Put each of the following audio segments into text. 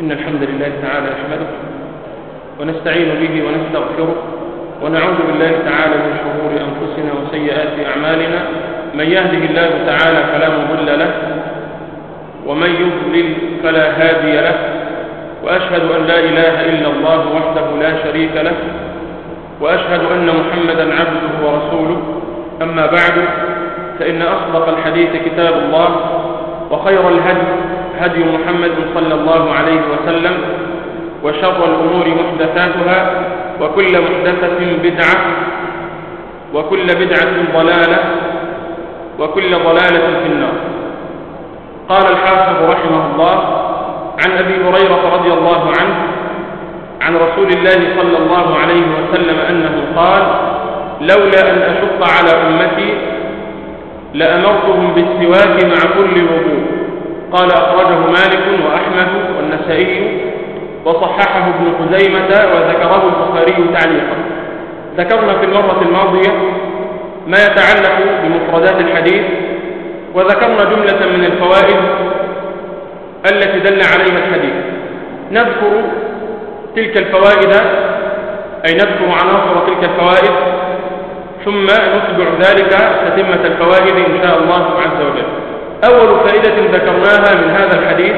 إن الحمد لله تعالى نحمده ونستعين به ونستغفره ونعوذ بالله تعالى من شرور أنفسنا وسيئات أعمالنا. من يهده الله تعالى فلا مضل له ومن يضلل فلا هادي له. وأشهد أن لا إله إلا الله وحده لا شريك له. وأشهد أن محمدا عبده ورسوله. أما بعد فإن أصدق الحديث كتاب الله وخير الهدي هدي محمد صلى الله عليه وسلم وشر الأمور محدثاتها وكل محدثة بدعة وكل بدعة ضلالة وكل ضلالة في النار. قال الحافظ رحمه الله عن أبي هريرة رضي الله عنه عن رسول الله صلى الله عليه وسلم أنه قال لولا أن أشق على أمتي لأمرتهم بالسواك مع كل وضوء. قال أخرجه مالك وأحمد والنسائي وصححه ابن خزيمة وذكره البخاري تعليقا. ذكرنا في المرة الماضية ما يتعلق بمفردات الحديث وذكرنا جملة من الفوائد التي دل عليها الحديث. نذكر تلك الفوائد أي نذكر عناصر تلك الفوائد ثم نتبع ذلك تتمة الفوائد إن شاء الله عز وجل. أول فائدة ذكرناها من هذا الحديث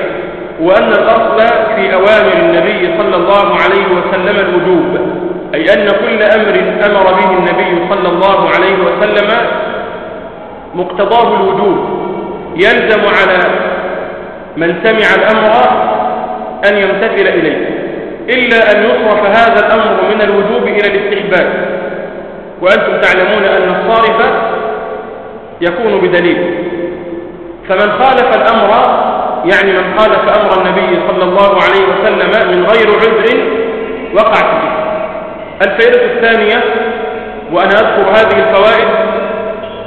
وأن الأصل في أوامر النبي صلى الله عليه وسلم الوجوب أي أن كل أمر أمر به النبي صلى الله عليه وسلم مقتضاه الوجوب. يلزم على من سمع الأمر أن يمتثل إليه إلا أن يصرف هذا الأمر من الوجوب إلى الاستحباب. وأنتم تعلمون أن الصارف يكون بدليل. فمن خالف الأمر يعني من خالف أمر النبي صلى الله عليه وسلم من غير عذر وقع فيه. الفائدة الثانية وأنا أذكر هذه الفوائد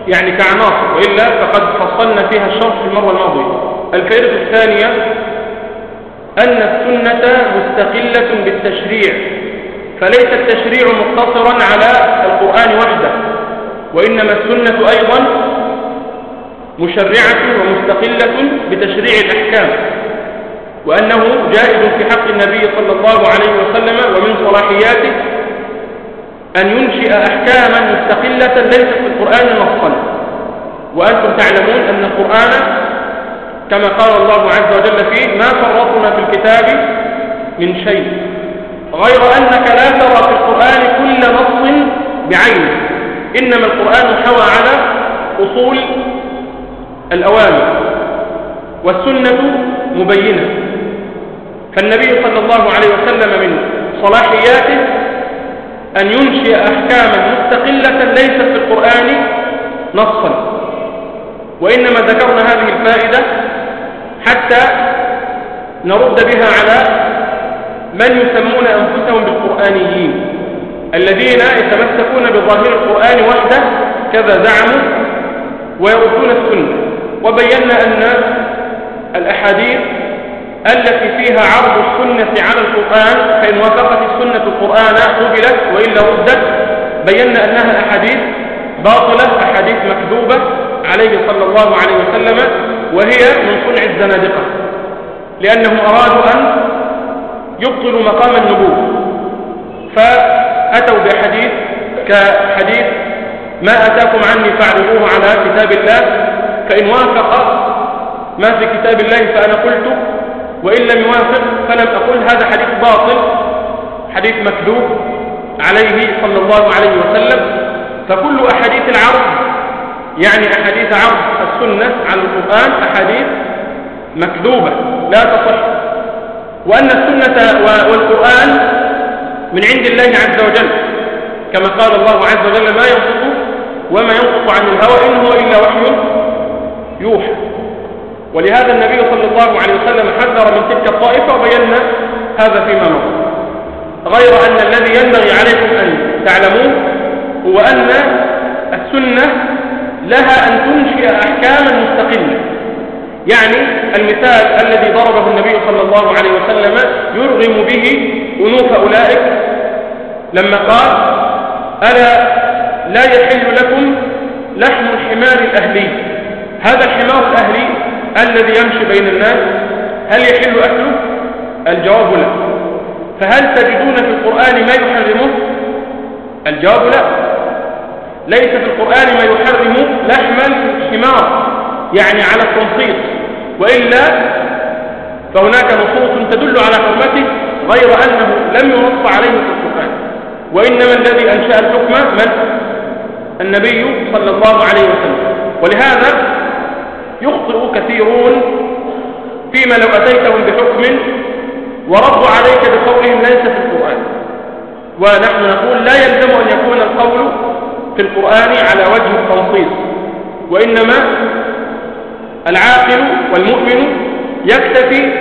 يعني كعناصر وإلا فقد فصلنا فيها الشرح في المرة الماضية. الفائدة الثانية أن السنة مستقلة بالتشريع فليس التشريع مقتصرا على القرآن وحده وإنما السنة أيضا مشرعة ومستقلة بتشريع الأحكام وأنه جائز في حق النبي صلى الله عليه وسلم ومن صلاحياته أن ينشئ أحكاما مستقلة ليست في القرآن نصا. وأنتم تعلمون أن القرآن كما قال الله عز وجل فيه ما فرطنا في الكتاب من شيء. غير أنك لا ترى في القرآن كل نص بعينه إنما القرآن حوى على أصول الأوامر والسنة مبينة. فالنبي صلى الله عليه وسلم من صلاحياته أن ينشئ أحكاما مستقلة ليست في القرآن نصا وإنما ذكرنا هذه الفائدة حتى نرد بها على من يسمون أنفسهم بالقرآنيين الذين يتمسكون بظاهر القرآن وحده كذا زعموا ويردون السنة. وبينا أن الأحاديث التي فيها عرض السنة على القرآن فإن وافقت السنة القرآن قبلت وإلا ردت بينا أنها أحاديث باطلة أحاديث مكذوبة عليه صلى الله عليه وسلم وهي من صنع الزنادقة. لأنهم أرادوا أن يبطلوا مقام النبوة. فأتوا بحديث كحديث ما أتاكم عني فاعرضوه على كتاب الله فإن وافق ما في كتاب الله فأنا قلت وإن لم يوافق فلم أقل هذا حديث باطل حديث مكذوب عليه صلى الله عليه وسلم. فكل أحاديث العرض يعني أحاديث عرض السنة على القرآن أحاديث مكذوبة لا تصح. وأن السنة والقرآن من عند الله عز وجل كما قال الله عز وجل ما ينطق وما ينطق عن الهوى إن هو إلا وحي يوحى. ولهذا النبي صلى الله عليه وسلم حذر من تلك الطائفة وبينا هذا فيما مضى غير أن الذي ينبغي عليكم أن تعلموه هو أن السنة لها أن تنشئ أحكاما مستقلة. يعني المثال الذي ضربه النبي صلى الله عليه وسلم يرغم به أنوف أولئك لما قال ألا لا يحل لكم لحم الحمار الأهلي. هذا الحمار الأهلي الذي يمشي بين الناس. هل يحل أكله؟ الجواب لا. فهل تجدون في القرآن ما يحرمه؟ الجواب لا. ليس في القرآن ما يحرم لحم الحمار يعني على التنصيص. وإلا فهناك نصوص تدل على حرمته غير أنه لم ينص عليه في القرآن. وإنما الذي أنشأ الحكم من؟ النبي صلى الله عليه وسلم. ولهذا يخطئ كثيرون فيما لو أتيتهم بحكم وردوا عليك بقولهم ليس في القرآن. ونحن نقول لا يلزم أن يكون القول في القرآن على وجه التنصيص وإنما العاقل والمؤمن يكتفي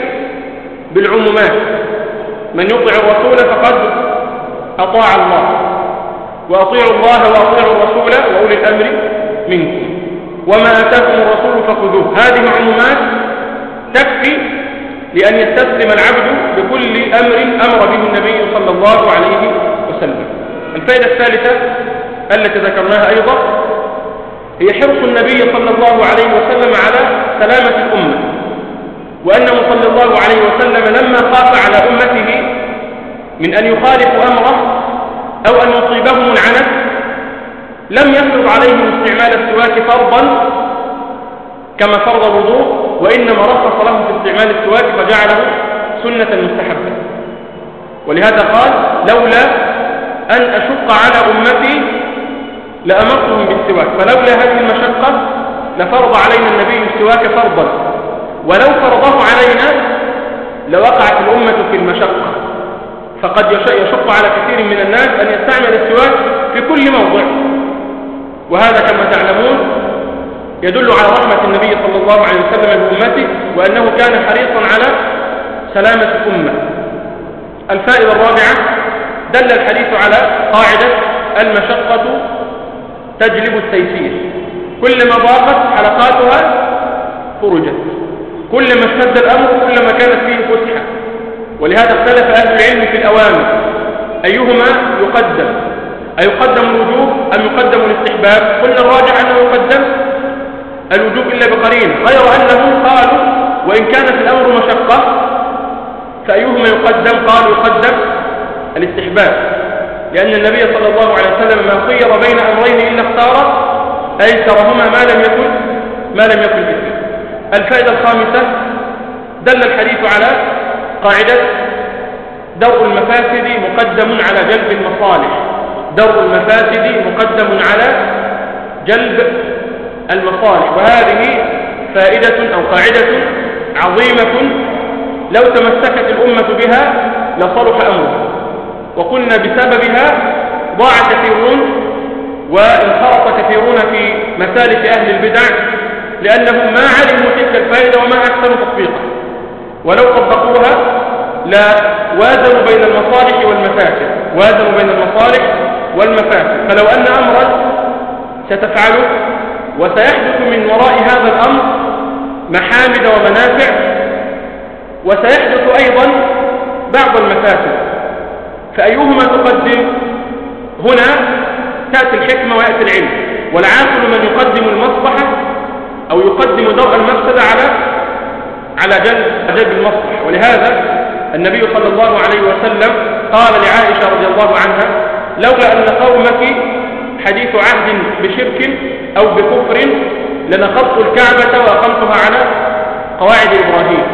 بالعمومات. من يطع الرسول فقد أطاع الله وأطيعوا الله وأطيعوا الرسول وأولي الأمر منكم. وما أتاكم الرسول فخذوه. هذه عمومات تكفي لأن يستسلم العبد بكل أمر أمر به النبي صلى الله عليه وسلم. الفائدة الثالثة التي ذكرناها أيضا هي حرص النبي صلى الله عليه وسلم على سلامة الأمة وأنه صلى الله عليه وسلم لما خاف على أمته من أن يخالفوا أمره أو أن يصيبهم العنف لم يفرض عليهم استعمال السواك فرضا كما فرض الوضوء وإنما رخص لهم في استعمال السواك فجعله سنة مستحبة. ولهذا قال لولا أن أشق على أمتي لأمرتهم بالسواك. فلولا هذه المشقة لفرض علينا النبي السواك فرضا. ولو فرضه علينا لوقعت الأمة في المشقة. فقد يشق على كثير من الناس أن يستعمل السواك في كل موضع. وهذا كما تعلمون يدل على رحمة النبي صلى الله عليه وسلم بأمته وأنه كان حريصا على سلامة الأمة. الفائدة الرابعة دل الحديث على قاعدة المشقة تجلب التيسير. كلما ضاقت حلقاتها فرجت. كلما اشتد الأمر كلما كانت فيه فسحة. ولهذا اختلف أهل العلم في الأوامر. أيهما يقدم؟ أيقدم الوجوب أم يقدم الاستحباب؟ قلنا الراجع أنه يقدم الوجوب إلا بقرين غير أنهم قالوا وإن كانت الأمر مشقة فأيهما يقدم؟ قالوا يقدم الاستحباب لأن النبي صلى الله عليه وسلم ما خير بين أمرين إلا اختار أيسرهما ما لم يكن ما لم يكن إثم. الفائدة الخامسة دل الحديث على قاعدة درء المفاسد مقدم على جلب المصالح. درء المفاسد مقدم على جلب المصالح وهذه فائدة أو قاعدة عظيمة لو تمسكت الأمة بها لصلح أمرها. وقلنا بسببها ضاع كثيرون وانخرط كثيرون في مسالك أهل البدع لأنهم ما علموا تلك الفائدة وما أحسنوا تطبيقها. ولو طبقوها لا وازنوا بين المصالح والمفاسد وازنوا بين المصالح والمفاسد. فلو أن أمرا ستفعله وسيحدث من وراء هذا الأمر محامد ومنافع وسيحدث أيضا بعض المفاسد. فأيهما تقدم؟ هنا تأتي الحكمة ويأتي العلم. والعاقل من يقدم المصلحة أو يقدم درء المفسدة على على جلب جلب المصلحة. ولهذا النبي صلى الله عليه وسلم قال لعائشة رضي الله عنها لولا أن قومك حديث عهد بشرك أو بكفر لنقضت الكعبة وأقمتها على قواعد إبراهيم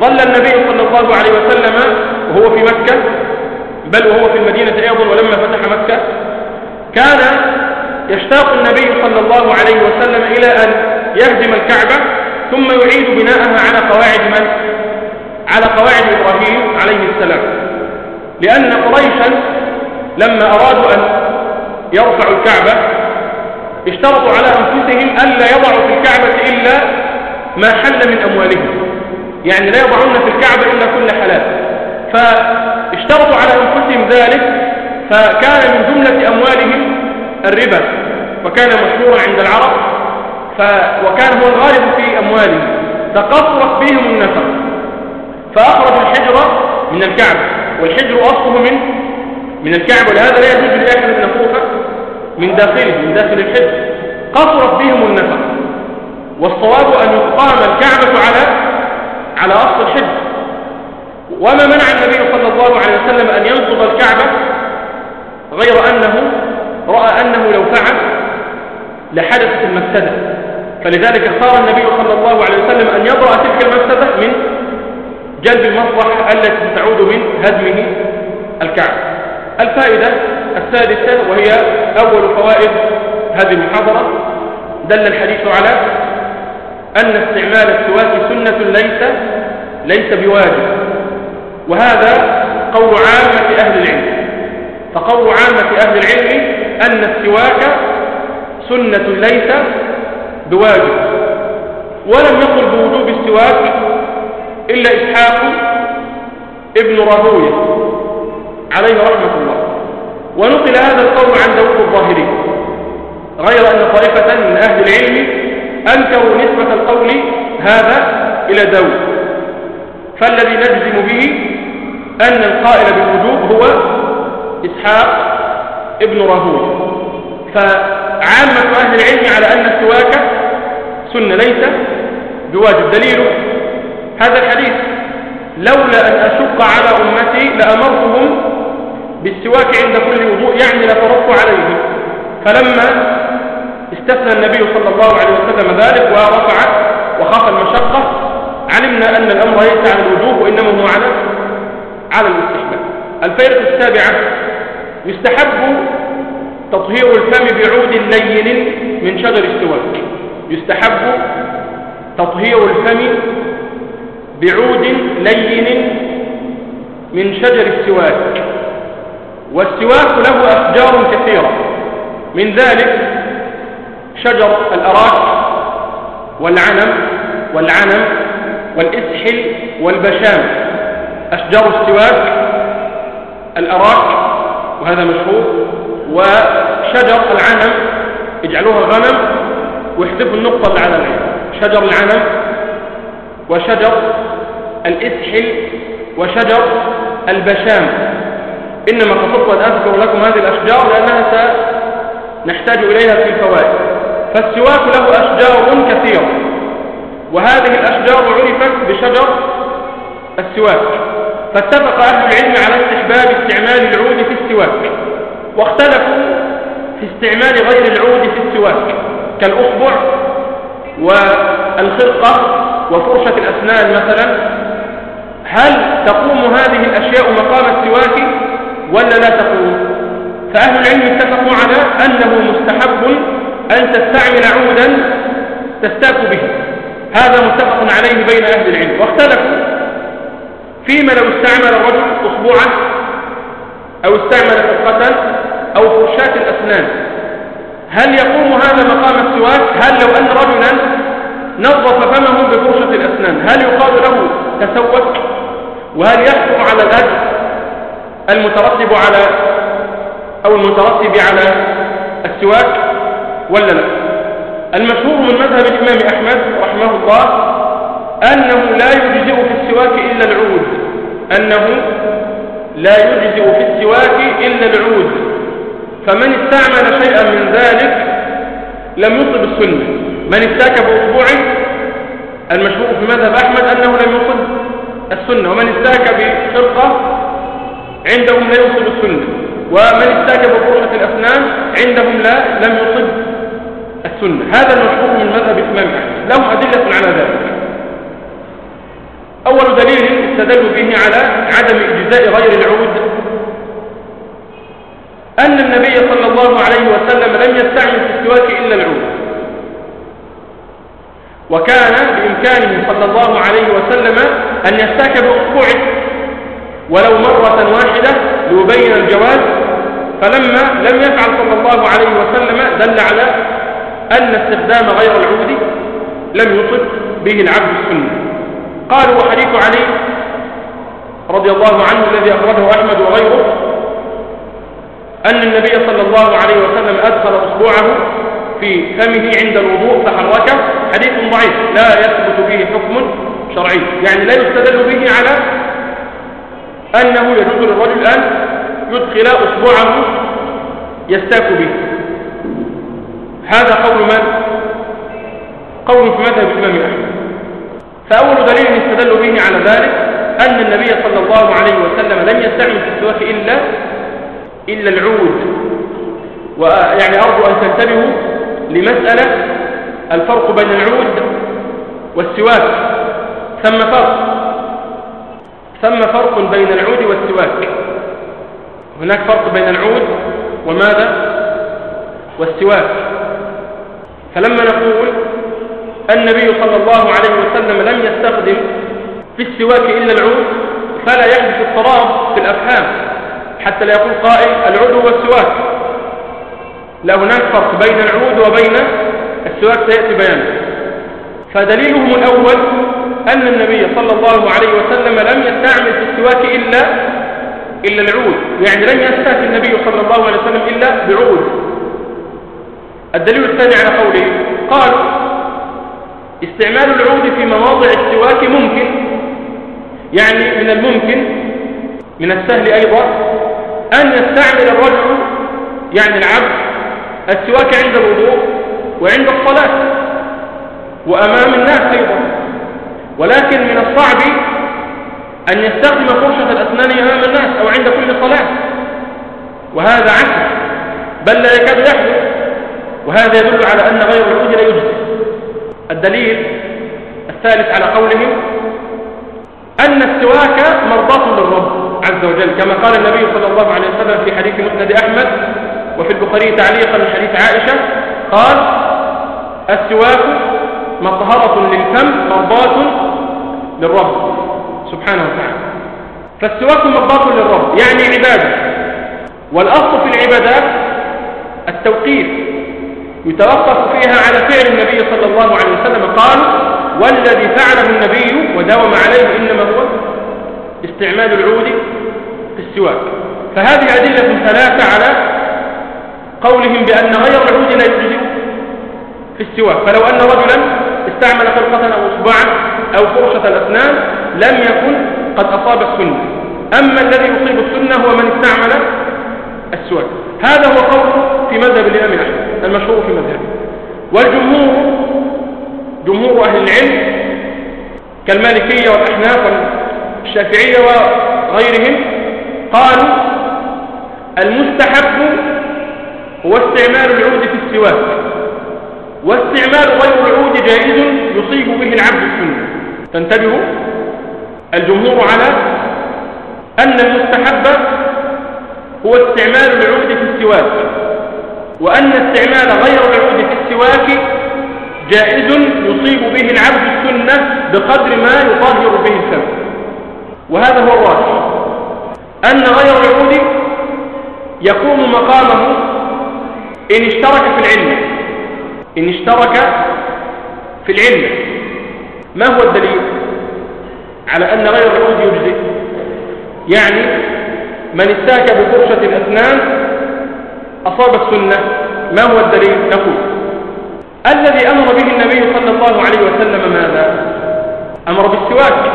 ظل النبي صلى الله عليه وسلم وهو في مكة بل وهو في المدينة أيضا ولما فتح مكة كان يشتاق النبي صلى الله عليه وسلم إلى أن يهدم الكعبة ثم يعيد بناءها على قواعد من؟ على قواعد إبراهيم عليه السلام لأن قريشا لما أرادوا أن يرفعوا الكعبة اشترطوا على أنفسهم ألا يضعوا في الكعبة إلا ما حل من أموالهم. يعني لا يضعون في الكعبة إلا كل حلال. فاشترطوا على أنفسهم ذلك فكان من جملة أموالهم الربا وكان مشهورا عند العرب ف... وكان هو الغالب في أموالهم. فقصرت بهم النفق فأخرجوا الحجر من الكعبة والحجر أصله من من الكعبة ولهذا لا يجوز لأحد أن يطوف من داخله من داخل الحجر قصرت بهم النفق والصواب أن يقام الكعبة على على أصل الحجر وما منع النبي صلى الله عليه وسلم أن ينصب الكعبة غير أنه رأى أنه لو فعل لحدثت المفسدة. فلذلك اختار النبي صلى الله عليه وسلم أن يضرأ تلك المفسدة من جلب المصلحة التي تعود من هدمه الكعبة. الفائدة السادسة وهي أول فوائد هذه المحاضرة. دل الحديث على أن استعمال السواك سنة ليس ليس بواجب. وهذا قول عامة أهل العلم. فقول عامة أهل العلم أن السواك سنة ليس بواجب. ولم يقل بوجوب السواك إلا إسحاق ابن راهوية. عليه رحمة الله. ونقل هذا القول عن داود الظاهري. غير أن طائفة من أهل العلم أنكروا نسبة القول هذا إلى داود فالذي نجزم به أن القائل بالوجوب هو إسحاق ابن راهويه فعامة أهل العلم على أن السواك سنة ليس بواجب. دليله هذا الحديث لولا أن أشق على أمتي لأمرتهم بالسواك عند كل وضوء يعني لفرضت عليهم فلما استثنى النبي صلى الله عليه وسلم ذلك ورفع وخاف المشقة علمنا أن الأمر ليس على الوجوب وإنما هو على على الاستحباب. الفائدة السابعة يستحب تطهير الفم بعود لين من شجر السواك. يستحب تطهير الفم بعود لين من شجر السواك. والسواك له أشجار كثيرة. من ذلك شجر الأراك والعنم والعنم والإسحل والبشام. أشجار السواك الأراك وهذا مشهور وشجر العنم يجعلوها غنم ويحذفوا النقطة اللي على العين. شجر العنم وشجر الإسحل وشجر البشام. إنما أن أذكر لكم هذه الأشجار لأنها سنحتاج إليها في الفوائد. فالسواك له أشجار كثيرة. وهذه الأشجار عرفت بشجر السواك. فاتفق أهل العلم على استحباب استعمال العود في السواك. واختلفوا في استعمال غير العود في السواك. كالأصبع والخرقة وفرشة الأسنان مثلا. هل تقوم هذه الأشياء مقام السواك؟ ولا لا تقوم فأهل العلم اتفقوا على أنه مستحب أن تستعمل عودا تستاك به. هذا متفق عليه بين أهل العلم. واختلفوا فيما لو استعمل الرجل أصبعه أو استعمل فرقة أو فرشاة الأسنان. هل يقوم هذا مقام السواك؟ هل لو أن رجلا نظف فمه بفرشة الأسنان هل يقال له تسوك؟ وهل يحكم على الأجر المترتب على أو المترتب على السواك ولا لا المشهور من مذهب الإمام أحمد رحمه الله أنه لا يجزئ في السواك إلا العود. أنه لا يجزئ في السواك إلا العود. فمن استعمل شيئا من ذلك لم يصب السنة. من استاك بأصبعه المشهور في مذهب أحمد أنه لم يصب السنة. ومن استاك بخرقة عندهم لا يصب السنة. ومن استاك بفرشة الأسنان عندهم لا لم يصب السنة. هذا المشهور من مذهب الإمام أحمد. لهم أدلة على ذلك. أول دليل استدلوا به على عدم إجزاء غير العود. أن النبي صلى الله عليه وسلم لم يستعمل في السواك إلا العود. وكان بإمكانه صلى الله عليه وسلم أن يستاك بأصبعه ولو مرة واحدة ليبين الجواز فلما لم يفعل صلى الله عليه وسلم دل على أن استخدام غير العود لم يصب به العبد السنة. قالوا وحديث علي رضي الله عنه الذي أخرجه أحمد وغيره أن النبي صلى الله عليه وسلم أدخل أصبعه في فمه عند الوضوء فحركه. حديث ضعيف لا يثبت فيه حكم شرعي يعني لا يستدل به على أنه يجوز للرجل أن يدخل أصبعه يستاك به. هذا قول من؟ قول في مذهب الإمام أحمد. فأول دليل استدلوا به على ذلك أن النبي صلى الله عليه وسلم لم يستعمل في السواك إلا إلا العود. ويعني أرجو أن تنتبهوا لمسألة الفرق بين العود والسواك. ثم فرق. ثم فرق بين العود والسواك. هناك فرق بين العود وماذا؟ والسواك. فلما نقول النبي صلى الله عليه وسلم لم يستخدم في السواك إلا العود فلا يحدث اضطراب في الأفهام حتى لا يقول قائل العود هو السواك لا هناك فرق بين العود وبين السواك سيأتي بيانه فدليلهم الأول أن النبي صلى الله عليه وسلم لم يستعمل في السواك إلا إلا العود. يعني لم يستهدف النبي صلى الله عليه وسلم إلا بعود. الدليل الثاني على قوله قال استعمال العود في مواضع السواك ممكن. يعني من الممكن من السهل أيضا أن يستعمل الرجل يعني العبد السواك عند الوضوء وعند الصلاة. وأمام الناس أيضا. ولكن من الصعب أن يستخدم فرشة الأسنان أمام الناس أو عند كل صلاة. وهذا عكس. بل لا يكاد يحدث. وهذا يدل على أن غير العود لا يجزي الدليل الثالث على قولهم أن السواك مرضاة للرب عز وجل كما قال النبي صلى الله عليه وسلم في حديث مسند أحمد وفي البخاري تعليقا من حديث عائشة قال السواك مطهرة للفم مرضاة للرب سبحانه وتعالى. فالسواك مرضاة للرب يعني عبادة. والأصل في العبادات التوقيف يتوقف فيها على فعل النبي صلى الله عليه وسلم قال والذي فعله النبي وداوم عليه إنما هو استعمال العود في السواك. فهذه أدلة ثلاثة على قولهم بأن غير العود لا يجزئ في السواك. فلو أن رجلا استعمل خلقة أو إصبعا أو فرشة الأسنان لم يكن قد أصاب السنة. أما الذي يصيب السنة هو من استعمل السواك هذا هو قول في مذهب الإمام أحمد المشهور في مذهبه. والجمهور جمهور أهل العلم كالمالكية والأحناف والشافعية وغيرهم قالوا المستحب هو استعمال العود في السواك. واستعمال غير العود جائز يصيب به العبد السنة. تنتبهوا؟ الجمهور على أن المستحب هو استعمال العود في السواك وأن استعمال غير العود في السواك جائز يصيب به العبد السنة بقدر ما يطهر به الفم وهذا هو الراجح. أن غير العود يقوم مقامه إن اشترك في العلم. إن اشترك في العلم. ما هو الدليل على أن غير العود يجزئ؟ يعني من استاك بفرشة الأسنان أصاب السنة ما هو الدليل؟ نقول الذي أمر به النبي صلى الله عليه وسلم ماذا؟ أمر بالسواك.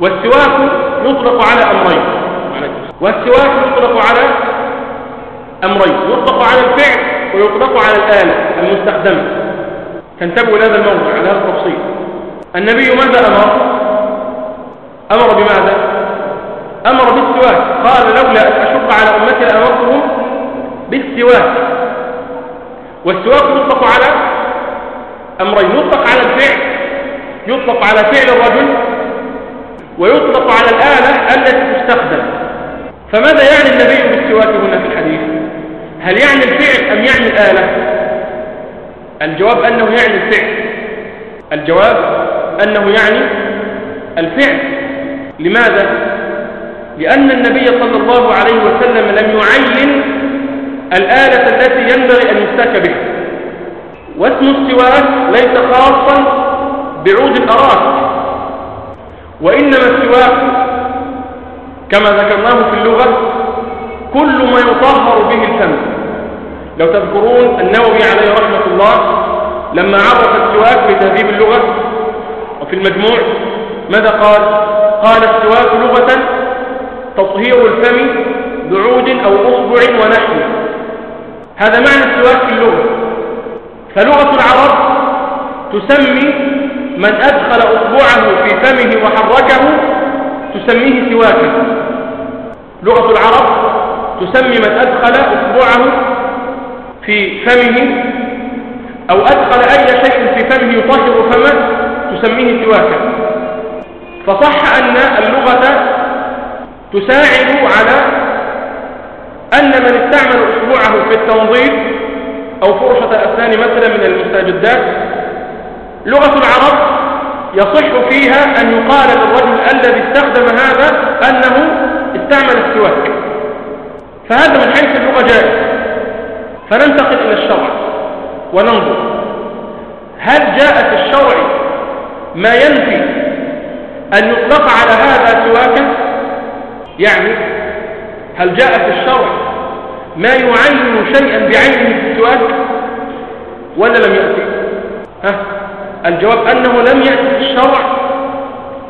والسواك يطلق على أمرين. والسواك يطلق على أمرين. يطلق على الفعل ويطلق على الآلة المستخدمة تنتبهوا لهذا الموضوع على هذا التفصيل. النبي ماذا أمر؟ أمر بماذا؟ أمر بالسواك. قال لولا أن أشق على أمتي لأمرتهم بالسواك. والسواك يطلق على أمرين. يطلق على الفعل يطلق على فعل الرجل ويطلق على الآلة التي تستخدم. فماذا يعني النبي بالسواك هنا في الحديث؟ هل يعني الفعل أم يعني الآلة؟ الجواب أنه يعني الفعل. الجواب أنه يعني الفعل. لماذا؟ لأن النبي صلى الله عليه وسلم لم يعين الآلة التي ينبغي أن يستاك بها. واسم السواك ليس خاصا بعود الأراك وإنما السواك كما ذكرناه في اللغة كل ما يطهر به الفم. لو تذكرون النووي عليه رحمة الله لما عرف السواك في تهذيب اللغة وفي المجموع ماذا قال؟ قال السواك لغة تطهير الفم بعود أو أصبع ونحو. هذا معنى السواك في اللغة. فلغة العرب تسمي من أدخل أصبعه في فمه وحركه تسميه سواكا لغة العرب تسمي من أدخل أصبعه في فمه أو أدخل أي شيء في فمه يطهر فمه تسميه سواكا فصح أن اللغة تساعد على أن من استعمل أصبعه في التنظيف أو فرشة الأسنان مثلا من المستجدات لغة العرب يصح فيها أن يقال للرجل الذي استخدم هذا أنه استعمل السواك. فهذا من حيث اللغة جائز فننتقل إلى الشرع وننظر. هل جاء في الشرع ما ينفي أن يطلق على هذا سواكا؟ يعني هل جاء في الشرع ما يعين شيئا بعينه في السواك ولا لم يأتي؟ ها؟ الجواب أنه لم يأتي في الشرع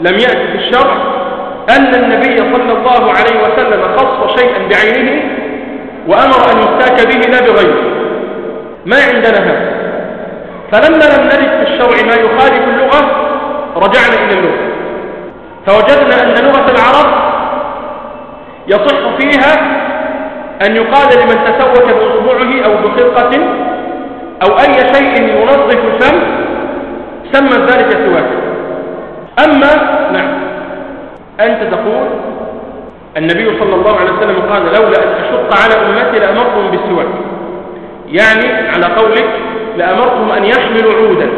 لم يأتي في الشرع أن النبي صلى الله عليه وسلم خص شيئا بعينه وأمر أن يستاك به لا بغيره ما عندنا هذا. فلما لم نجد في الشرع ما يخالف اللغة رجعنا إلى اللغة. فوجدنا أن لغة العرب يصح فيها أن يقال لمن تسوك بأصبعه أو بخرقة أو أي شيء ينظف الفم سمى ذلك سواك. أما نعم أنت تقول النبي صلى الله عليه وسلم قال لولا أن أشق على أمتي لأمرتهم بالسواك يعني على قولك لأمرتهم أن يحملوا عودا.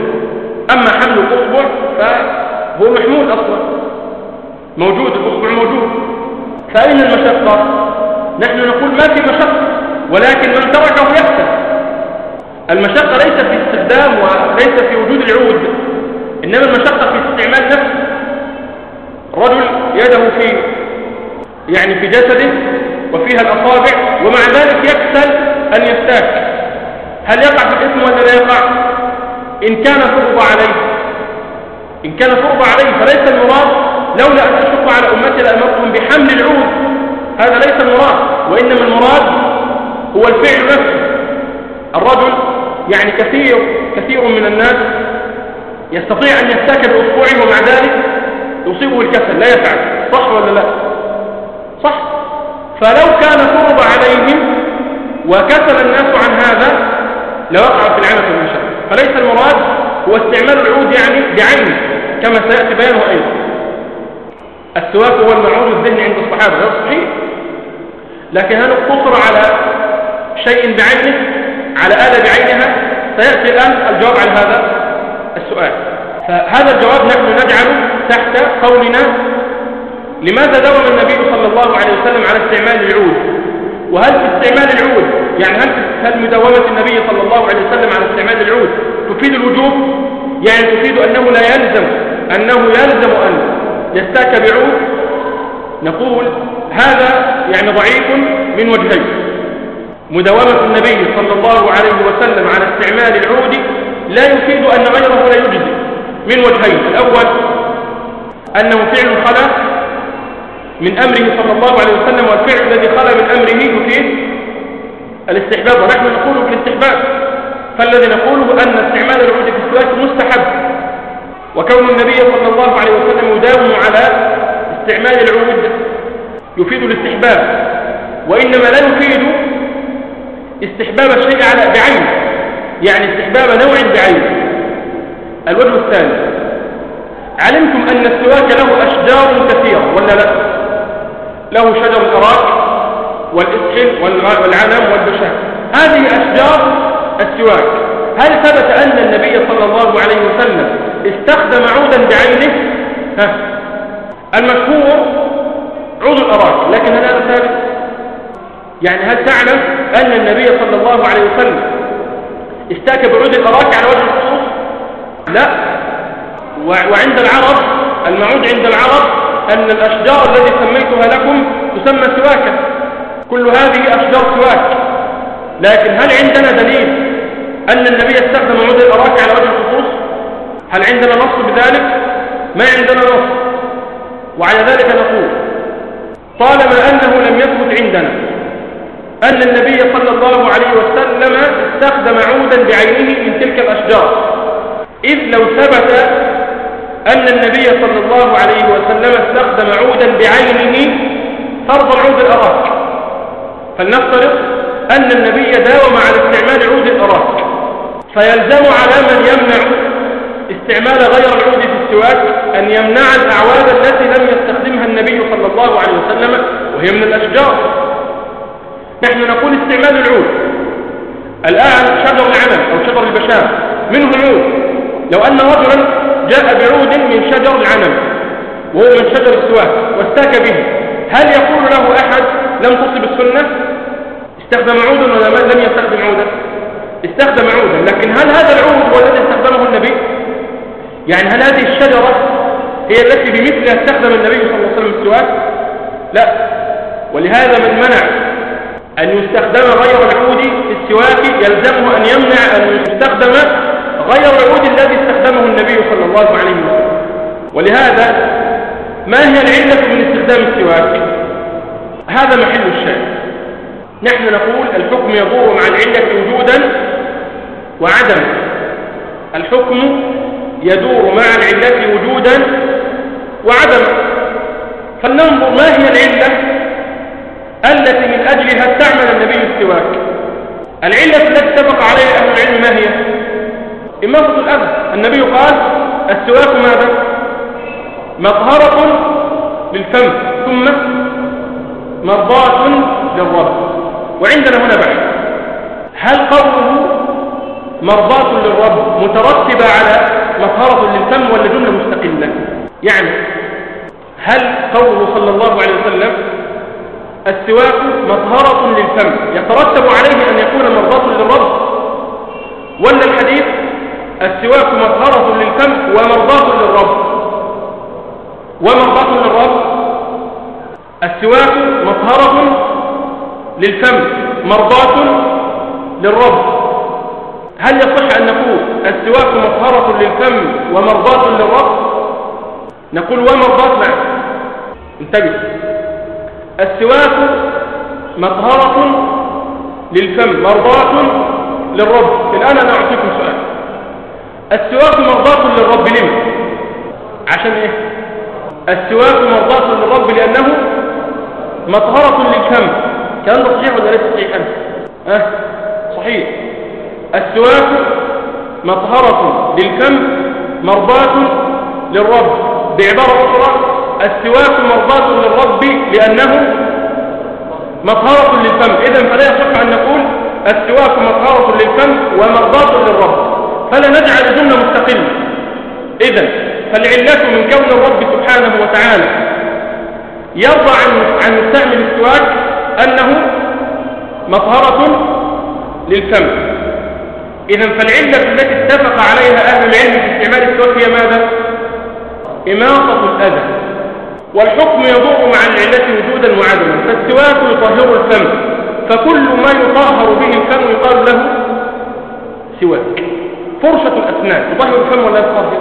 أما حمل الأصبع فهو محمود أصلا. موجود الأصبع موجود. فأين المشقة؟ نحن نقول ما في مشقة ولكن من تركه يحسن المشقة ليست في استخدام وليس في وجود العود. إنما المشقة في استعمال نفسه. رجل يده في يعني في جسده وفيها الأصابع ومع ذلك يكسل أن يستاك هل يقع في الإثم ولا لا يقع؟ إن كان فرض عليه. إن كان فرض عليه فليس المراد لولا أن أشق على أمتي لأمرتهم بحمل العود. هذا ليس المراد وإنما المراد هو الفعل نفسه. الرجل يعني كثير كثير من الناس يستطيع أن يستاك بأسبوعه ومع ذلك يصيبه الكسل. لا يفعل. صح ولا لا؟ صح؟ فلو كان فرض عليهم وكسل الناس عن هذا لوقع في العنة والمشاكل فليس المراد هو استعمال العود يعني بعينه كما سيأتي بيانه أيضا. السواك هو المعروف الذهني عند الصحابة هذا صحيح. لكن هل اقتصر على شيء بعينه على آلة بعينها؟ سيأتي الآن الجواب على هذا السؤال. فهذا الجواب نحن نجعله تحت قولنا لماذا دوم النبي صلى الله عليه وسلم على استعمال العود؟ وهل في استعمال العود يعني هل هل مداومة النبي صلى الله عليه وسلم على استعمال العود تفيد الوجوب؟ يعني تفيد أنه لا يلزم أنه يلزم أن يستاك بعود؟ نقول هذا يعني ضعيف من وجهين. مداومة النبي صلى الله عليه وسلم على استعمال العود لا يفيد أن غيره لا يجزي من وجهين. الأول أنه فعل خلا من أمره صلى الله عليه وسلم والفعل الذي خلا من أمره يفيد الاستحباب ونحن نقول بالاستحباب فالذي نقوله أن استعمال العود في السواك مستحب. وكون النبي صلى الله عليه وسلم يداوم على استعمال العود يفيد الاستحباب. وإنما لا يفيد استحباب الشيء على بعين. يعني استحباب نوع بعين. الوجه الثاني. علمتم أن السواك له أشجار كثيرة ولا لا؟ له شجر الأراك والإسحل والعنم والبشاك هذه أشجار السواك. هل ثبت أن النبي صلى الله عليه وسلم استخدم عودا بعينه؟ ها. المشهور عود الأراك لكن هل هذا ثابت؟ يعني هل تعلم أن النبي صلى الله عليه وسلم استاك بعود الأراك على وجه الخصوص؟ لا. وعند العرب المعود عند العرب أن الأشجار التي سميتها لكم تسمى سواكا كل هذه أشجار سواك. لكن هل عندنا دليل أن النبي استخدم عود الأراك على وجه الخصوص؟ هل عندنا نص بذلك؟ ما عندنا نص. وعلى ذلك نقول طالما أنه لم يثبت عندنا أن النبي صلى الله عليه وسلم استخدم عودا بعينه من تلك الأشجار إذ لو ثبت أن النبي صلى الله عليه وسلم استخدم عودا بعينه فرض العود الأراك. فلنفترض أن النبي داوم على استعمال عود الأراك. فيلزم على من يمنع استعمال غير العود في السواك أن يمنع الأعواد التي لم يستخدمها النبي صلى الله عليه وسلم وهي من الأشجار. نحن نقول استعمال العود. الآن شجر العنب أو شجر البشام منه العود. لو أن رجلا جاء بعود من شجر العنب وهو من شجر السواك واستاك به. هل يقول له أحد لم تصب السنة؟ استخدم عودا ولا لم يستخدم عودا؟ استخدم عودا لكن هل هذا العود هو الذي استخدمه النبي؟ يعني هل هذه الشجرة هي التي بمثلها استخدم النبي صلى الله عليه وسلم السواك؟ لا. ولهذا من منع أن يستخدم غير العود في السواك يلزمه أن يمنع أن يستخدم غير العود الذي استخدمه النبي صلى الله عليه وسلم. ولهذا ما هي العلة من استخدام السواك؟ هذا محل الشيء نحن نقول الحكم يدور مع العلة وجودا وعدما الحكم يدور مع العلة وجودا وعدما فلننظر ما هي العلة التي من أجلها استعمل النبي السواك. العلة التي اتفق عليها أهل العلم ما هي؟ إماطة الأذى النبي قال السواك ماذا؟ مطهرة للفم ثم مرضاة للرب. وعندنا هنا بعد هل قوله مرضاة للرب مترتبة على مطهرة للفم ولا جملة مستقلة؟ يعني هل قوله صلى الله عليه وسلم السواك مطهرة للفم يترتب عليه أن يكون مرضاة للرب؟ ولا الحديث السواك مطهرة للفم ومرضاة للرب. ومرضاة للرب. السواك مطهرة للفم مرضاة للرب. هل يصح أن نقول السواك مطهرة للفم ومرضاة للرب؟ نقول ومرضاة نعم انتبه. السواك مطهرة للفم مرضاة للرب. الآن أنا أعطيكم سؤال. السواك مرضاة للرب لما عشان إيه؟ السواك مرضاة للرب لأنه مطهرة للفم كان صحيح ولا ليس صحيحا أه صحيح. السواك مطهرة للفم مرضاة للرب. بعبارة أخرى السواك مرضاة للرب لأنه مطهرة للفم إذا فلا يصح أن نقول السواك مطهرة للفم ومرضاة للرب. فلا نجعل جملة مستقلة إذا فالعلة من كون الرب سبحانه وتعالى. يرضى عن عن مستعمل السواك أنه مطهرة للفم. إذا فالعلة التي اتفق عليها أهل العلم في استعمال السواك هي ماذا؟ إماطة الأذى. والحكم يدور مع العلة وجودا وعدما. فالسواك يطهر الفم. فكل ما يطهر به الفم يقال له سواك. فرشة الأسنان. تطهر الفم ولا تطهر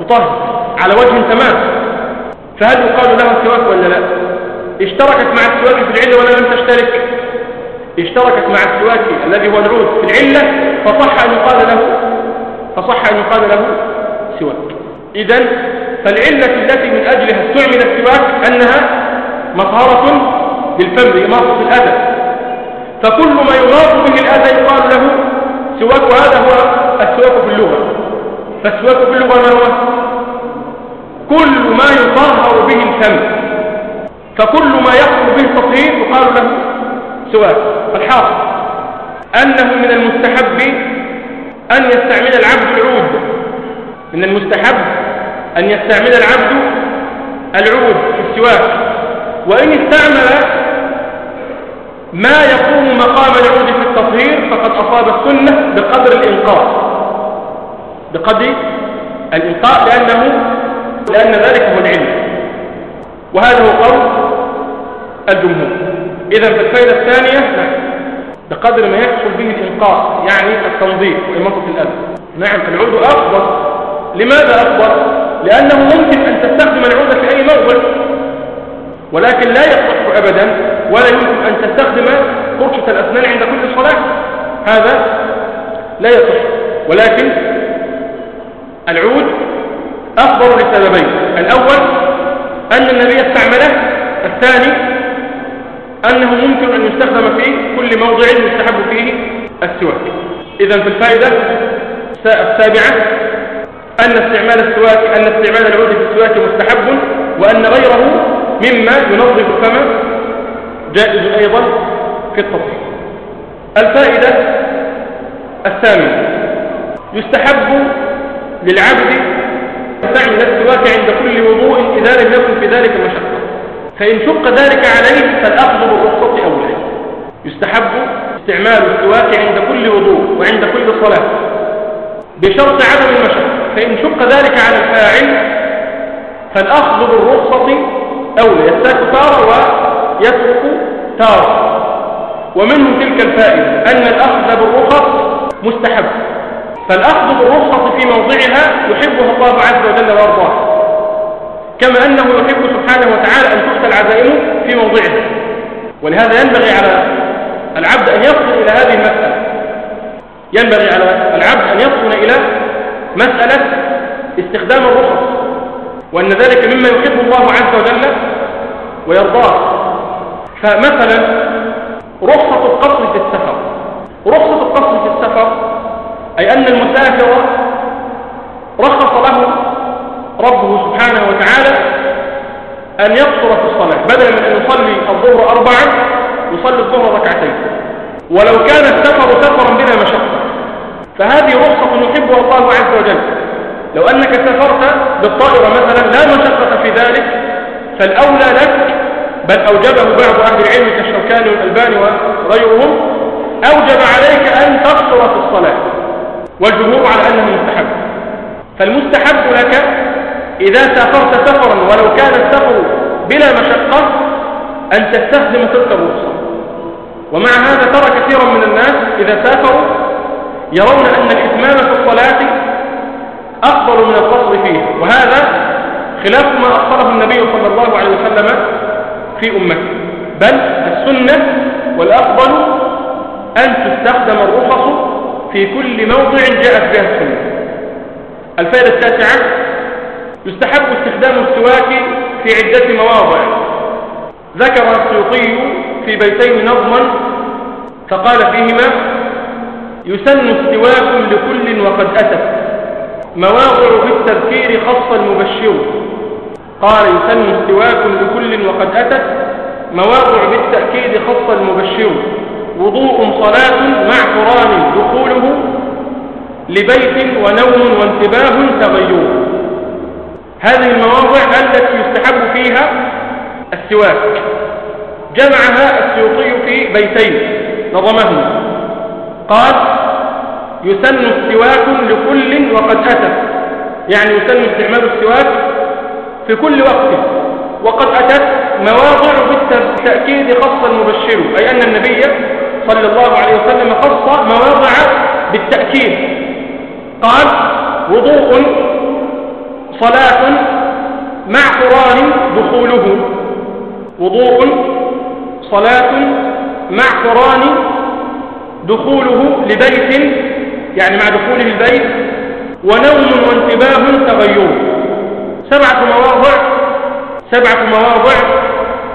تطهر. على وجه تمام. فهل يقال لها سواك ولا لا؟ اشتركت مع السواك في العلة ولا لم تشترك؟ اشتركت مع السواك الذي هو العود في العلة فصح أن يقال له فصح أن يقال له سواك. إذن فالعلة التي من أجلها استعمل السواك أنها مطهرة للفم إماطة الأذى. فكل ما يماط به الأذى يقال له سواك وهذا هو السواك في اللغة. فالسواك في اللغة ما هو؟ كل ما يطهر به الفم. فكل ما يحصل به التطهير يقال له سواك الحاصل أنه من المستحب أن يستعمل العبد العود من المستحب أن يستعمل العبد العود في السواك وإن استعمل ما يقوم مقام العود في التطهير فقد أصاب السنة بقدر الإنقاء بقدر الإنقاء لأنه لأن ذلك هو العلم. وهذا هو قول الجمهور. إذا في الفائدة الثانية بقدر ما يحصل به الإنقاء يعني التنظيف وإماطة الأذى. نعم العود أفضل. لماذا أفضل؟ لأنه ممكن أن تستخدم العود في أي موضع ولكن لا يصح أبدا ولا يمكن أن تستخدم فرشة الأسنان عند كل صلاة. هذا لا يصح. ولكن العود أفضل لسببين. الأول أن النبي استعمله. الثاني أنه ممكن أن يستخدم في كل موضع يستحب فيه السواك. إذا في الفائدة السابعة أن استعمال السواك أن استعمال العود في السواك مستحب وأن غيره مما ينظف الفم جائز أيضا في التطهير الفائدة الثامنة. يستحب للعبد يستعمل السواك عند كل وضوء إذا لم يكن في ذلك مشقة. فإن شق ذلك عليه فالأخذ بالرخصة أولى يستحب استعمال السواك عند كل وضوء وعند كل صلاة بشرط عدم المشقة. فإن شق ذلك على الفاعل فالأخذ بالرخصة أولى. يستاك تارة ويترك تارة. ومنه تلك الفائدة أن الأخذ بالرخص مستحب. فالأخذ بالرخصة في موضعها يحبها الله عز وجل وأرضاه. كما أنه يحب سبحانه وتعالى أن تؤتى العزائم في موضعها. ولهذا ينبغي على العبد أن يصل إلى هذه المسألة. ينبغي على العبد أن يصل إلى مسألة استخدام الرخص. وأن ذلك مما يحب الله عز وجل ويرضاه. فمثلا رخصة القصر في السفر. رخصة القصر في السفر أي أن المسافر رخص له ربه سبحانه وتعالى أن يقصر في الصلاة بدلا من أن يصلي الظهر أربعا يصلي الظهر ركعتين. ولو كان السفر سفرا بلا مشقة. فهذه رخصة يحبها الله عز وجل. لو أنك سافرت بالطائرة مثلا لا مشقة في ذلك فالأولى لك بل أوجبه بعض أهل العلم كالشوكاني والألباني وغيرهم أوجب عليك أن تقصر في الصلاة والجمهور على أنه مستحب. فالمستحب لك إذا سافرت سفرا ولو كان السفر بلا مشقة أن تستخدم تلك الرخصة ومع هذا ترى كثيرا من الناس إذا سافروا يرون أن الإتمام في الصلاة أفضل من القصر فيه. وهذا خلاف ما أخبره النبي صلى الله عليه وسلم في أمته بل السنة والأفضل أن تستخدم الرخص في كل موضع جاءت بها السنة. الفائدة التاسعة يستحب استخدام السواك في عدة مواضع. ذكر السيوطي في بيتين نظما فقال فيهما يسن استواك لكل وقد أتت. مواضع بالتذكير خص المبشر قال يسن استواك لكل وقد أتت مواضع بالتأكيد خص المبشر وضوء صلاة مع قران دخوله لبيت ونوم وانتباه تغير. هذه المواضع التي يستحب فيها السواك. جمعها السيوطي في بيتين نظمهما. قال يسن السواك لكل وقد أتى يعني يسن استعمال السواك في كل وقت. وقد أتت مواضع بالتأكيد خاصة المبشر أي أن النبي صلى الله عليه وسلم خص مواضع بالتأكيد. قال وضوء صلاة مع قران دخوله. وضوء صلاة مع قران دخوله لبيت يعني مع دخوله البيت ونوم وانتباه تغير سبعة مواضع سبعة مواضع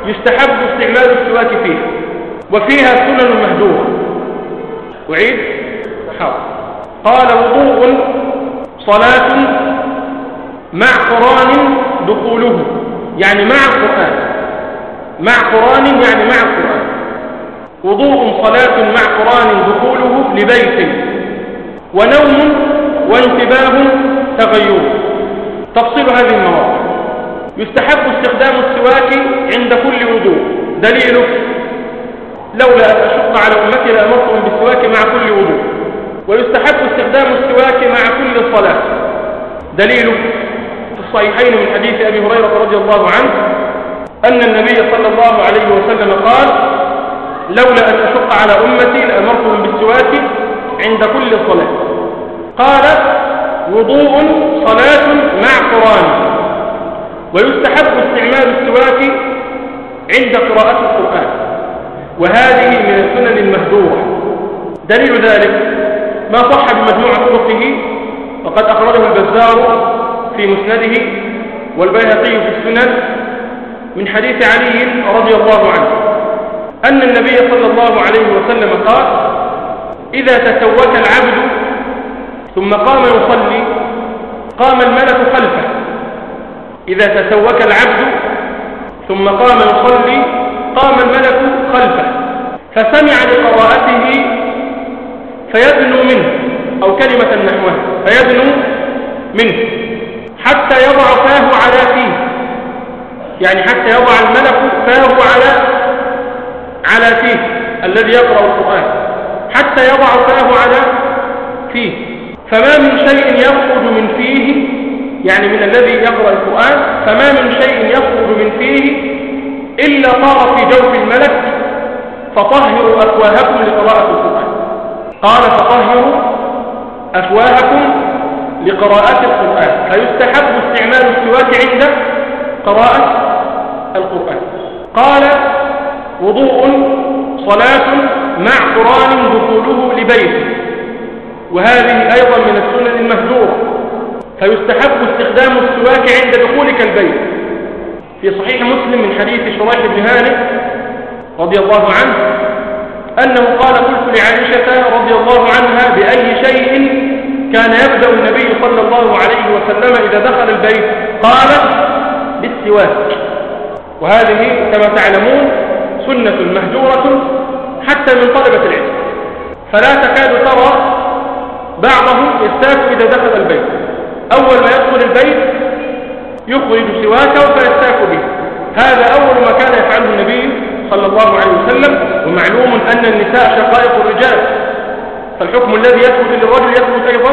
يستحب استعمال السواك فيها وفيها سنن مهدورة أعيد. حاضر. قال وضوء صلاة مع قران دخوله يعني مع القرآن. مع قران يعني مع القرآن. وضوء صلاة مع قران دخوله لبيت. ونوم وانتباه تغير تفصيل هذه المواضع يستحب استخدام السواك عند كل وضوء. دليله لولا أن أشق على أمتي لأمرتهم بالسواك مع كل وضوء. ويستحب استخدام السواك مع كل صلاة. دليل في الصحيحين من حديث أبي هريرة رضي الله عنه أن النبي صلى الله عليه وسلم قال لولا أن أشق على أمتي لأمرتهم بالسواك عند كل صلاة. قال وضوء صلاة مع قرآن. ويستحب استعمال السواك عند قراءة القرآن. وهذه من السنن المهدورة دليل ذلك ما صح بمجموع طرقه وقد أخرجه البزار في مسنده والبيهقي في السنن من حديث علي رضي الله عنه. أن النبي صلى الله عليه وسلم قال إذا تسوك العبد ثم قام يصلي قام الملك خلفه. إذا تسوك العبد ثم قام يصلي قام الملك خلفه. فسمع لقراءته فيدنو منه أو كلمة نحوها فيدنو منه حتى يضع فاه على فيه. يعني حتى يضع الملك فاه على على فيه الذي يقرأ القرآن. حتى يضع فاه على فيه. فما من شيء يخرج من فيه يعني من الذي يقرأ القرآن فما من شيء يخرج من فيه إلا طار في جوف الملك فطهروا أفواهكم لقراءة القرآن. قال فطهروا أفواهكم لقراءة القرآن. فيستحب استعمال السواك عند قراءة القرآن. قال وضوء صلاة مع قرآن دخوله لبيته. وهذه أيضا من السنن المهجورة. فيستحب استخدام السواك عند دخولك البيت. في صحيح مسلم من حديث شريح بن هانئ رضي الله عنه أنه قال قلت لعائشة رضي الله عنها بأي شيء كان يبدأ النبي صلى الله عليه وسلم إذا دخل البيت؟ قال بالسواك. وهذه كما تعلمون سنة مهجورة حتى من طلبة العلم. فلا تكاد ترى بعضهم يستاك إذا دخل البيت. أول ما يدخل البيت يخرج سواكه فيستاك به. هذا أول ما كان يفعله النبي صلى الله عليه وسلم ومعلوم أن النساء شقائق الرجال. فالحكم الذي يثبت للرجل يثبت أيضا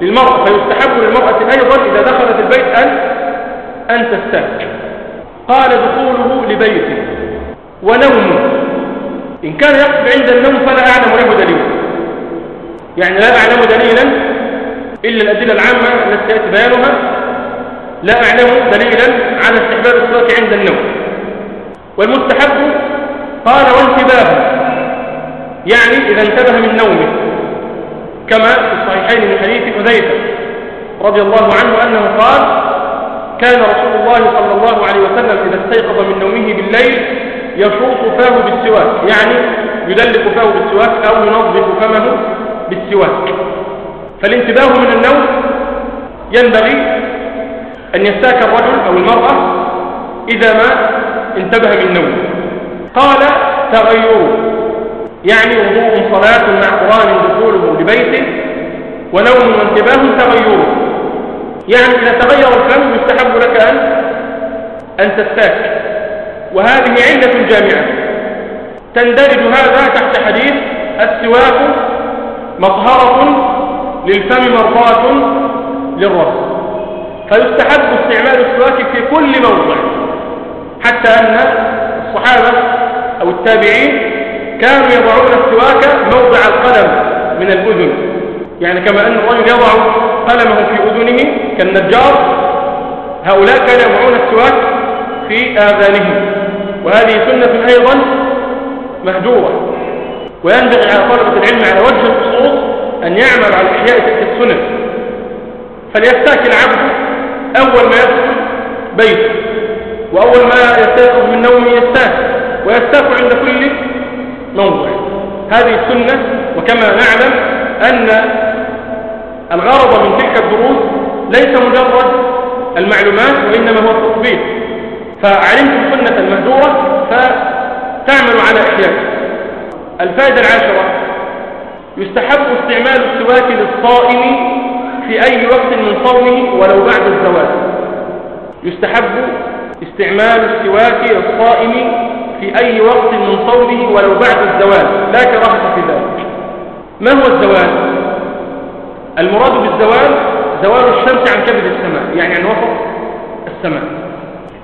للمرأة فيستحب للمرأة أيضا إذا دخلت البيت أن أن تستاك قال دخوله لبيته ونومه. إن كان يقصد عند النوم فلا أعلم له دليل؟ يعني لا أعلم دليلا إلا الأدلة العامة التي يأتي بيانها. لا أعلم دليلا على استحباب الصلاة عند النوم. والمستحب قال وانتباه يعني إذا انتبه من نومه كما في الصحيحين من حديث حذيفة رضي الله عنه أنه قال كان رسول الله صلى الله عليه وسلم إذا استيقظ من نومه بالليل يشوط فاه بالسواك يعني يدلك فاه بالسواك أو ينظف فمه بالسواك. فالانتباه من النوم ينبغي أن يستاك الرجل أو المرأة إذا ما انتبه من قال تغيره يعني وضوء صلاة مع قرآن دخوله لبيته ونوم وانتباه تغيره يعني إذا تغير الفم يستحب لك أن أن تستاك. وهذه علة جامعة. تندرج هذا تحت حديث السواك مطهرة للفم مرضاة للرب فيستحب استعمال السواك في كل موضع حتى أن الصحابة أو التابعين كانوا يضعون السواك موضع القلم من الأذن. يعني كما أن الرجل يضع قلمه في أذنه كالنجار هؤلاء كانوا يضعون السواك في آذانهم. وهذه سنة أيضا مهجورة. وينبغي على طلبة العلم على وجه الخصوص أن يعمل على إحياء تلك السنن. فليستاك العبد أول ما يدخل بيته وأول ما يستيقظ من نومه يستاك ويستاك عند كل موضع هذه السنة وكما نعلم أن الغرض من تلك الدروس ليس مجرد المعلومات وإنما هو التطبيق. فعلمتم سنة المهدورة فتعملوا على إحيائها الفائدة العاشرة يستحب استعمال السواك للصائم في أي وقت من صومه ولو بعد الزواج. يستحب استعمال السواك للصائم في أي وقت من صومه ولو بعد الزواج. لا كراهة في ذلك. ما هو الزواج؟ المراد بالزوال زوال الشمس عن كبد السماء يعني عن وسط السماء.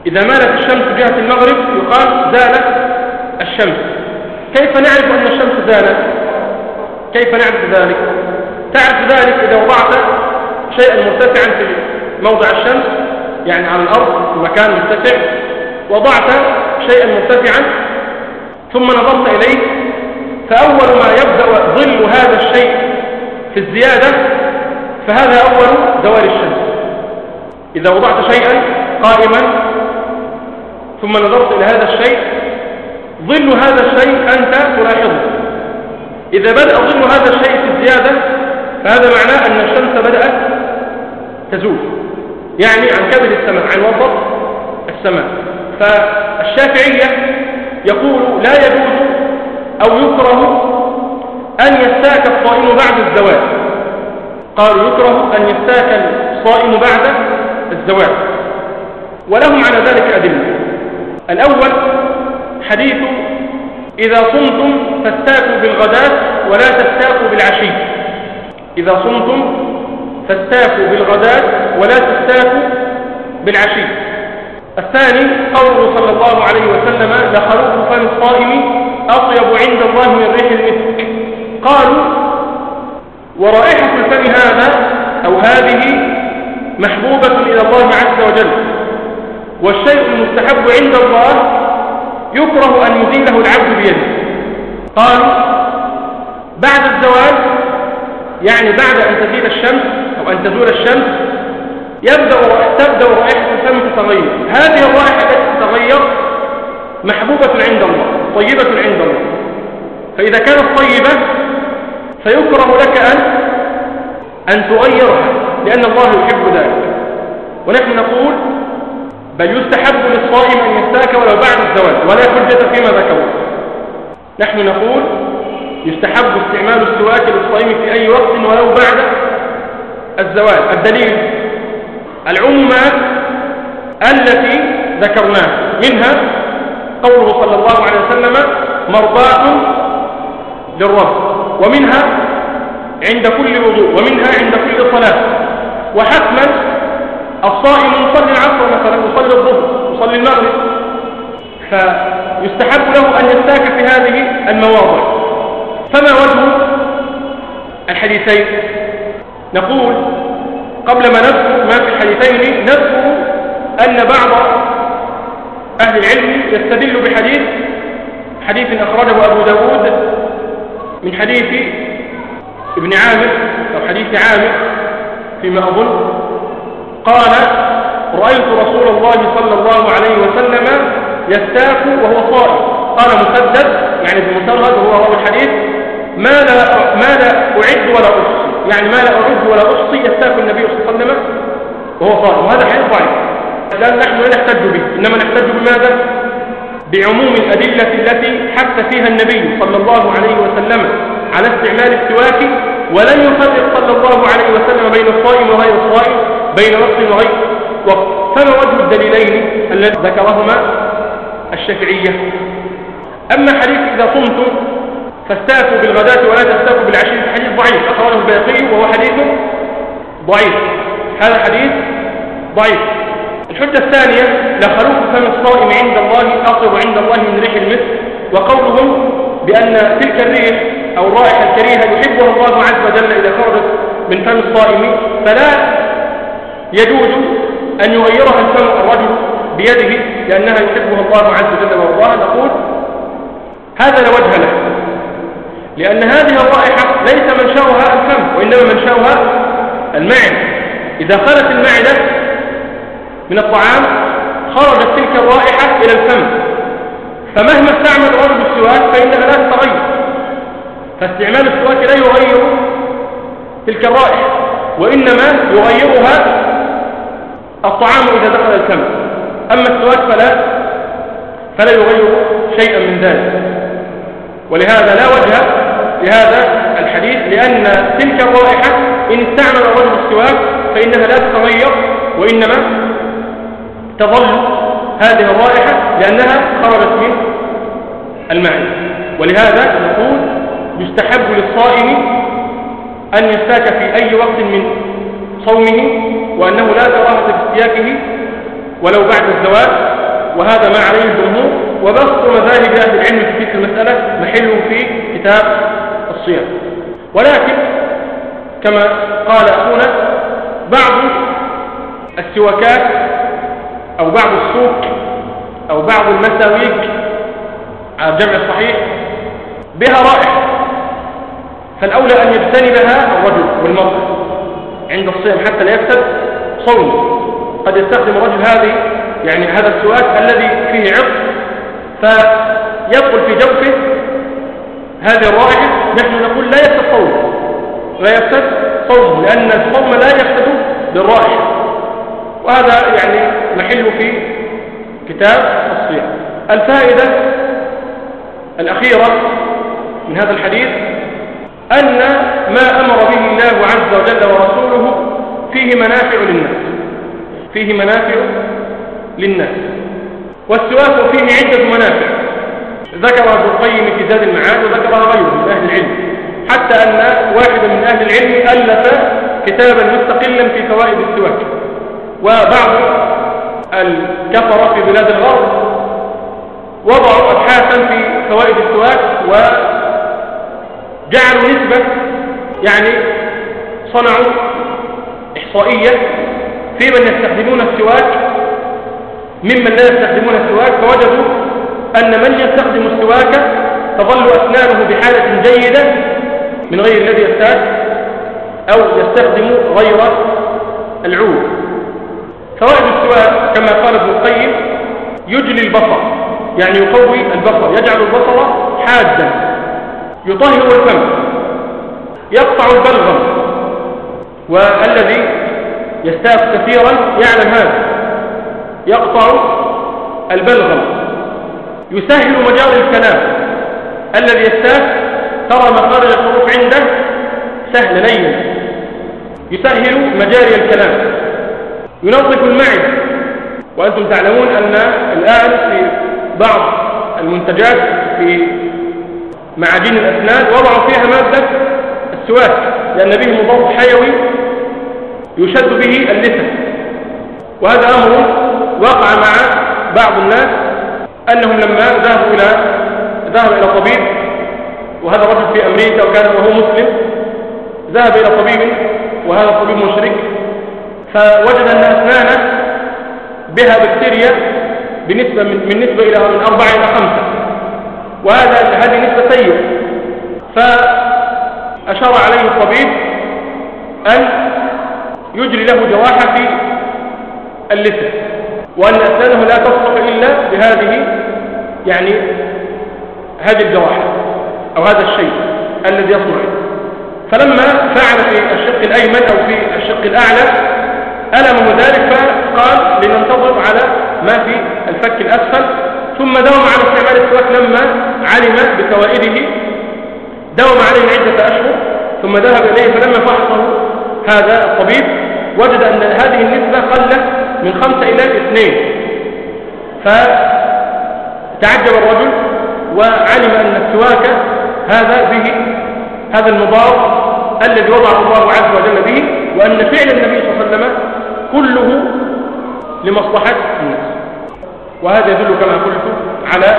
إذا مالت الشمس جهة المغرب يقال زالت الشمس. كيف نعرف أن الشمس زالت؟ كيف نعرف ذلك؟ تعرف ذلك إذا وضعت شيئا مرتفعا في موضع الشمس يعني على الأرض في مكان مرتفع وضعت شيئا مرتفعا ثم نظرت إليه فأول ما يبدأ ظل هذا الشيء في الزيادة فهذا أول زوال الشمس. إذا وضعت شيئا قائما ثم نظرت إلى هذا الشيء ظل هذا الشيء أنت تلاحظه إذا بدأ ظل هذا الشيء في الزيادة فهذا معناه أن الشمس بدأت تزول. يعني عن كبد السماء عن وسط السماء. فالشافعية يقول لا يجوز أو يكره أن يستاك الصائم بعد الزواج قالوا يكره أن يستاك الصائم بعد الزواج ولهم على ذلك أدلة. الأول حديث إذا صمتم فاستاكوا بالغداة ولا تستاكوا بالعشي. إذا صمتم فاستاكوا بالغداة ولا تستاكوا بالعشي. الثاني قوله صلى الله عليه وسلم لخلوق فم الصائم أطيب عند الله من ريح المسك. قالوا ورائحة الفم هذا أو هذه محبوبة إلى الله عز وجل والشيء المستحب عند الله يكره أن يزيله العبد بيده. قالوا بعد الزواج يعني بعد أن تزيل الشمس أو أن تزول الشمس يبدأ تبدأ رائحة الفم تتغير. هذه الرائحة التي تتغير محبوبة عند الله طيبة عند الله. فإذا كانت طيبة فيكره لك أن أن تغيرها لأن الله يحب ذلك. ونحن نقول بل يستحب للصائم أن يستاك ولو بعد الزواج ولا حجة فيما ذكروا. نحن نقول يستحب استعمال السواك للصائم في أي وقت ولو بعد الزواج. الدليل العمومات التي ذكرناها. منها قوله صلى الله عليه وسلم مرضاة للرب ومنها عند كل وضوء ومنها عند كل صلاة وحتما الصائم يصلي العصر مثلا يصلي الظهر يصلي المغرب. فيستحب له أن يستاك في هذه المواضع. فما وجه الحديثين؟ نقول قبل ما نذكر ما في الحديثين نذكر أن بعض أهل العلم يستدل بحديث حديث أخرجه أبو داود من حديث ابن عامر أو حديث عامر فيما أظن. قال رأيت رسول الله صلى الله عليه وسلم يستاك وهو صائم. قال مسدد يعني بمسرد وهو راوي الحديث ما لا ما لا أعد ولا أحصي؟ يعني ما لا أعد ولا أحصي يستاك النبي صلى الله عليه وسلم وهو صائم. وهذا حديث ضعيف. لأن نحن لا نحتج به. إنما نحتج بماذا؟ بعموم الأدلة التي حث فيها النبي صلى الله عليه وسلم على استعمال السواك ولم يفرق صلى الله عليه وسلم بين الصائم وغير الصائم بين وقت وغير وقت فما وجه الدليلين الذي ذكرهما؟ الشافعية. أما حديث إذا صمتم فاستاكوا بالغداة ولا تستاكوا بالعشي حديث ضعيف أخرجه الباقي وهو حديث ضعيف. هذا حديث ضعيف. الحجة الثانية لخلوق فم الصائم عند الله أطيب عند الله من ريح المسك وقولهم بأن تلك الريح أو الرائحة الكريهة يحبها الله عز وجل إذا خرجت من فم الصائم فلا يجوز أن يغيرها الفم الرجل بيده لأنها يحبها الله عز وجل وارضاها نقول هذا لا وجه له. لأن هذه الرائحة ليس منشأها الفم وإنما منشأها المعدة. إذا خلت المعدة من الطعام خرجت تلك الرائحة إلى الفم. فمهما استعمل الرجل السواك فإنها لا تتغير. فاستعمال السواك لا يغير تلك الرائحة وإنما يغيرها الطعام إذا دخل الفم. أما السواك فلا فلا يغير شيئا من ذلك. ولهذا لا وجه لهذا الحديث لأن تلك الرائحة إن استعمل الرجل السواك فإنها لا تتغير وإنما تظل هذه الرائحة لأنها خرجت من المعدة ولهذا نقول يستحب للصائم أن يستاك في أي وقت من صومه وأنه لا كراهة في استياكه ولو بعد الزواج وهذا ما عليه الجمهور. وبسط مذاهب أهل العلم في تلك المسألة محله في كتاب الصيام. ولكن كما قال أخونا بعض السواكات أو بعض السوق أو بعض المساويك على الجمع الصحيح بها رائحة. فالأولى أن يجتنبها الرجل والمرأة. عند الصيام حتى لا يفسد صوم. قد يستخدم الرجل هذه يعني هذا السواك الذي فيه عطر فيدخل في جوفه هذه الرائحة نحن نقول لا يفسد صومه لا يفسد صومه لأن الصوم لا يفسد بالرائحة وهذا يعني محل في كتاب الصيام. الفائدة الأخيرة من هذا الحديث أن ما أمر به الله عز وجل ورسوله فيه منافع للناس. فيه منافع للناس. والسواك فيه عدة منافع. ذكرها ابن القيم في زاد المعاد وذكرها غيره من أهل العلم. حتى أن واحدا من أهل العلم ألف كتابا مستقلا في فوائد السواك. وبعض الكفرة في بلاد الغرب وضعوا أبحاثا في فوائد السواك وجعلوا نسبة يعني صنعوا إحصائية في من يستخدمون السواك ممن لا يستخدمون السواك فوجدوا أن من يستخدم السواك تظل أسنانه بحالة جيدة من غير الذي يستاك أو يستخدم غير العود. فوائد السواك كما قال ابن القيم يجلي البصر يعني يقوي البصر يجعل البصر حادا. يطهر الفم يقطع البلغم والذي يستاك كثيرا يعلم هذا يقطع البلغم. يسهل مجال الكلام. الذي يستاك ترى مخارج الحروف عنده سهل لين يسهل مجاري الكلام. ينظف المعدة. وأنتم تعلمون أن الآن في بعض المنتجات في معادين الأسنان وضعوا فيها مادة السواك لأن به مضاد حيوي يشد به اللسان. وهذا أمر وقع مع بعض الناس أنهم لما ذهبوا إلى ذهب إلى طبيب وهذا رجل في أمريكا وكان وهو مسلم ذهب إلى طبيب وهذا طبيب مشرك. فوجد أن أسنانه بها بكتيريا بنسبة من, من نسبة إلى من أربعة إلى خمسة. وهذا هذه نسبة سيئة. فأشار عليه الطبيب أن يجري له جراحة في اللسان وأن أسنانه لا تصلح إلا بهذه يعني هذه الجراحة أو هذا الشيء الذي يصنع. فلما فعل في الشق الأيمن أو في الشق الأعلى ألمه ذلك فقال لننتظر على ما في الفك الأسفل ثم داوم على استعمال السواك لما علم بفوائده. داوم عليه عدة أشهر ثم ذهب إليه فلما فحصه هذا الطبيب وجد أن هذه النسبة قلت من خمسة إلى اثنين. فتعجب الرجل وعلم أن السواك هذا به هذا المضاد الذي وضعه الله عز وجل به وأن فعل النبي صلى الله عليه وسلم كله لمصلحة الناس. وهذا يدل كما قلت على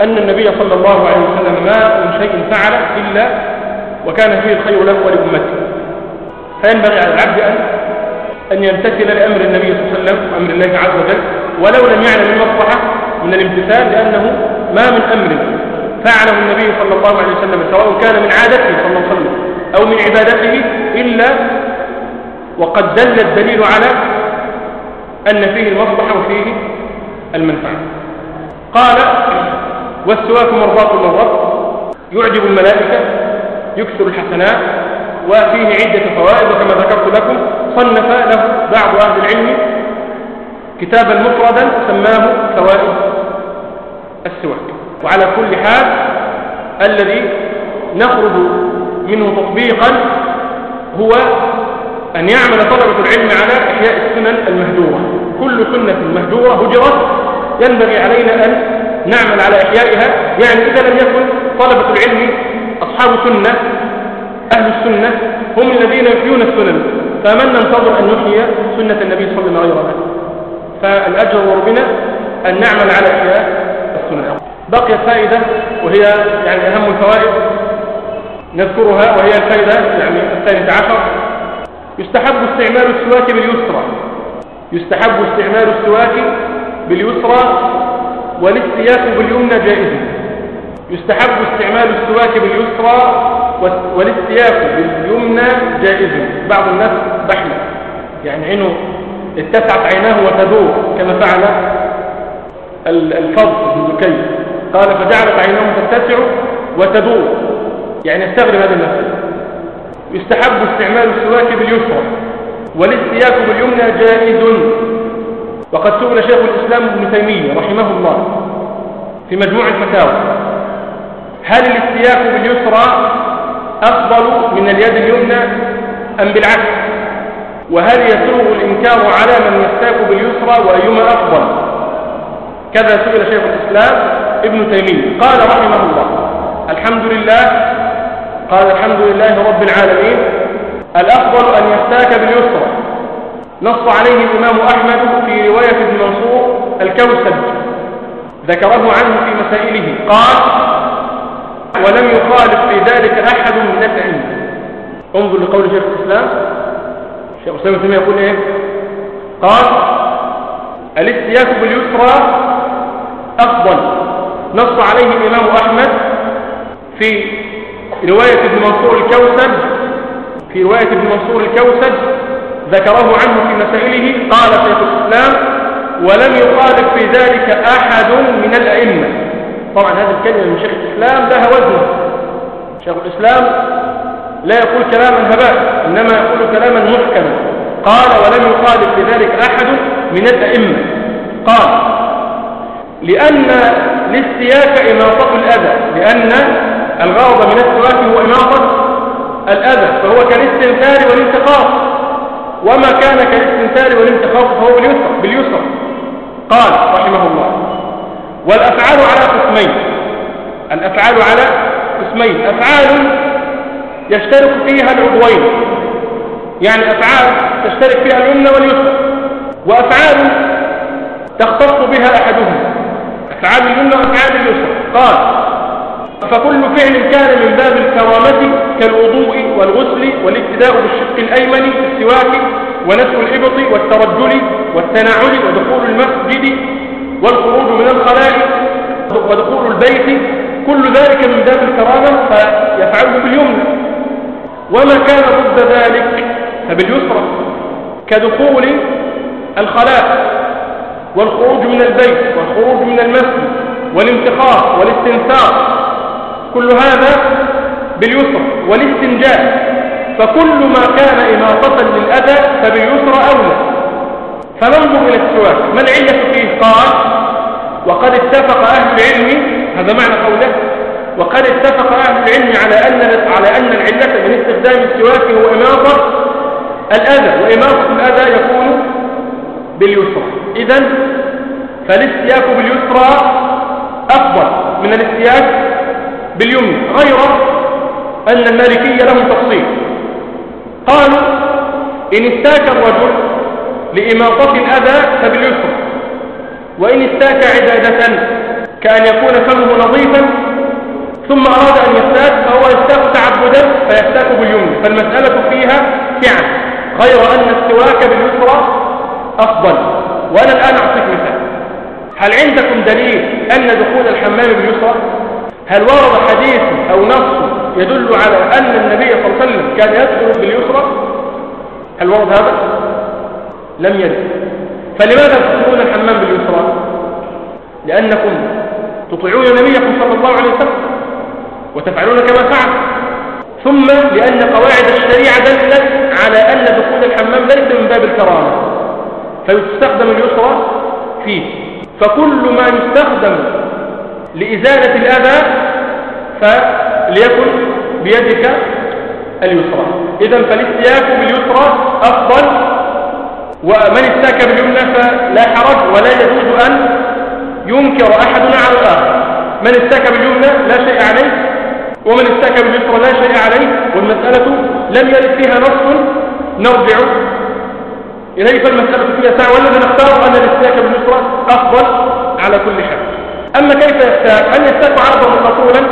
أن النبي صلى الله عليه وسلم ما من شيء فعل إلا وكان فيه الخير له ولأمته. فينبغي على العبد أن أن يمتثل لأمر النبي صلى الله عليه وسلم وأمر الله عز وجل ولو لم يعلم المصلحة من الامتثال لأنه ما من أمر فعله النبي صلى الله عليه وسلم سواء كان من عادته صلى الله عليه وسلم أو من عبادته إلا وقد دل الدليل على أن فيه المصلحة وفيه المنفعة. قال والسواك مرضات للرب يعجب الملائكة يكثر الحسنات وفيه عدة فوائد وكما ذكرت لكم صنف له بعض أهل العلم كتابا مفردا سماه فوائد السواك. وعلى كل حال الذي نخرج منه تطبيقا هو أن يعمل طلبة العلم على إحياء السنن المهجورة. كل سنة مهجورة هجرت ينبغي علينا أن نعمل على إحيائها. يعني إذا لم يكن طلبة العلم أصحاب سنة أهل السنة هم الذين يحيون السنن. فمن ننتظر أن نحيي سنة النبي صلى الله عليه وسلم؟ فالأجر بنا أن نعمل على إحياء السنن. بقيت فائدة وهي يعني أهم الفوائد. نذكرها وهي الفائدة يعني الثالثة عشر. يستحب استعمال السواك باليسرى. يستحب استعمال السواك باليسرى والاستياك باليمنى جائز. يستحب استعمال السواك باليسرى والاستياك باليمنى جائز. بعض الناس بحلة يعني عينه اتسعت عيناه وتدور كما فعل الفضل بن زكي. قال فجعلت عيناه تتسع وتدور. يعني استغرب هذا المثل. يستحب استعمال السواك باليسرى والاستياك باليمنى جائز. وقد سئل شيخ الإسلام ابن تيمية رحمه الله في مجموع الفتاوى هل الاستياك باليسرى أفضل من اليد اليمنى أم بالعكس؟ وهل يسوغ الإنكار على من يستاك باليسرى وأيما أفضل؟ كذا سئل شيخ الإسلام ابن تيمية. قال رحمه الله الحمد لله قال الحمد لله رب العالمين الأفضل أن يستاك باليسرى نص عليه الإمام أحمد في رواية ابن منصور الكوسج ذكره عنه في مسائله. قال ولم يخالف في ذلك أحد من العلم انظر لقول شيخ الإسلام. شيخ الإسلام ابن يقول إيه؟ قال الاستياك باليسرى أفضل. نص عليه الإمام أحمد في رواية ابن منصور الكوسج في رواية ابن منصور الكوسج ذكره عنه في مسائله قال شيخ الإسلام ولم يخالف في ذلك أحد من الأئمة. طبعا هذه الكلمة من شيخ الإسلام لها وزن. شيخ الإسلام لا يقول كلاما هباء إنما يقول كلاما محكما. قال ولم يخالف في ذلك أحد من الأئمة. قال لأن الاستياك إماطة الأذى لأن الغرض من السواك هو إماطة الأذى فهو كالاستنثار والانتقاص وما كان كالاستنثار والانتقاص فهو باليسر, باليسر قال رحمه الله والأفعال على قسمين. الأفعال على قسمين. أفعال يشترك فيها العضوين. يعني أفعال تشترك فيها اليمنى واليسرى. وأفعال تختص بها أحدهم أفعال اليمنى وأفعال اليسرى. قال فكل فعل كان من باب الكرامة كالوضوء والغسل والابتداء بالشق الأيمن السواك ونسو الإبط والترجل والتناعل ودخول المسجد والخروج من الخلاء ودخول البيت. كل ذلك من باب الكرامة فيفعله باليمنى وما كان ضد ذلك فباليسرى كدخول الخلاء والخروج من البيت والخروج من المسجد والانتخاب والاستنثار كل هذا باليسرى والاستنجاء. فكل ما كان إماطة للأذى فباليسرى أولى. فننظر إلى السواك ما العلة فيه قال وقد اتفق أهل العلم هذا معنى قوله وقد اتفق أهل العلم على أن على أن العلة من استخدام السواك هو إماطة الأذى وإماطة الأذى يكون باليسرى. إذا فالاستياك باليسرى أفضل من الاستياك باليمنى غير أن المالكية لهم تفصيل. قالوا إن استاك الرجل لإماطة الأذى فباليسر وإن استاك عبادة كأن يكون فمه نظيفا ثم أراد أن يستاك فهو يستاك تعبدا فيستاك باليمنى فالمسألة فيها فعل غير أن السواك باليسرى أفضل. وأنا الآن أعطيك مثال. هل عندكم دليل أن دخول الحمام باليسرى؟ هل ورد حديث أو نص يدل على أن النبي صلى الله عليه وسلم كان يدخل باليسرى؟ هل ورد هذا؟ لم يرد. فلماذا تدخلون الحمام باليسرى؟ لأنكم تطيعون نبيكم صلى الله عليه وسلم وتفعلون كما فعل. ثم لأن قواعد الشريعة دلت على أن دخول الحمام ليس من باب الكرامة فيستخدم اليسرى فيه. فكل ما يستخدم لإزالة الأذى فليكن بيدك اليسرى. إذا فالاستياك باليسرى أفضل ومن استاك باليمنى فلا حرج ولا يجوز أن ينكر أحدنا على الآخر. من استاك باليمنى لا شيء عليه ومن استاك باليسرى لا شيء عليه. والمسألة لم يرد فيها نص نرجع إليه فالمسألة فيها سعة والذي نختار أن الاستياك باليسرى أفضل على كل حال. أما كيف يستاك؟ هل يستاك عرضا وطولا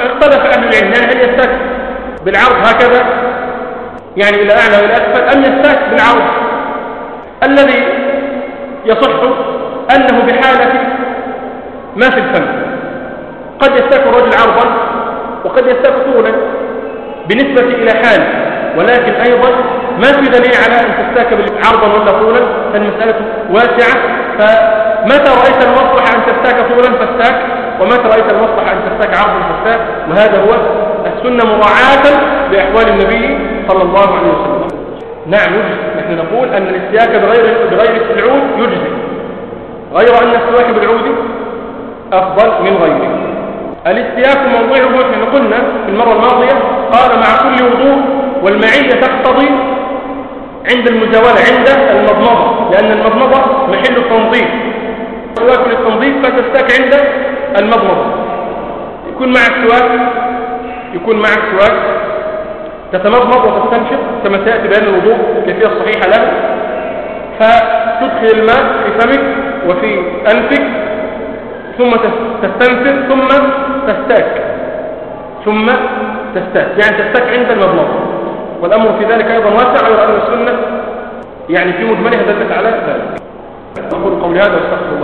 اختلف أهل العلم. يعني هل يستاك بالعرض هكذا؟ يعني إلى أعلى وإلى أسفل. أم يستاك بالعرض الذي يصح أنه بحالة ما في الفم؟ قد يستاك الرجل عرضا وقد يستاك طولا بالنسبة إلى حال ولكن أيضا ما في دليل على أن تستاك عرضا ولا طولا. فالمسألة واسعة فمتى رأيت المصلحة أن تستاك طولا فاستاك ومتى رأيت المصلحة أن تستاك عرضا فاستاك؟ وهذا هو السنة مراعاة لأحوال النبي صلى الله عليه وسلم. نعم يجزي. نحن نقول أن الاستياك بغير, بغير العود يجزي. غير أن السواك بالعود أفضل من غيره. الاستياك موضعه نحن قلنا في المرة الماضية قال مع كل وضوء والمعية تقتضي عند المزاولة عند المضمضة لأن المضمضة محل التنظيف سواك للتنظيف فتستاك عند المضمضة يكون معك سواك يكون معك سواك. تتمضمض وتستنشق كما سيأتي بيان الوضوء الكيفية الصحيحة له فتدخل الماء في فمك وفي أنفك ثم تستنفر ثم تستاك. ثم تستاك. يعني تستاك عند المضمضة والأمر في ذلك أيضا واسع غير أن السنة. يعني في مجملها دلت على ذلك. أقول قولي هذا واستغفر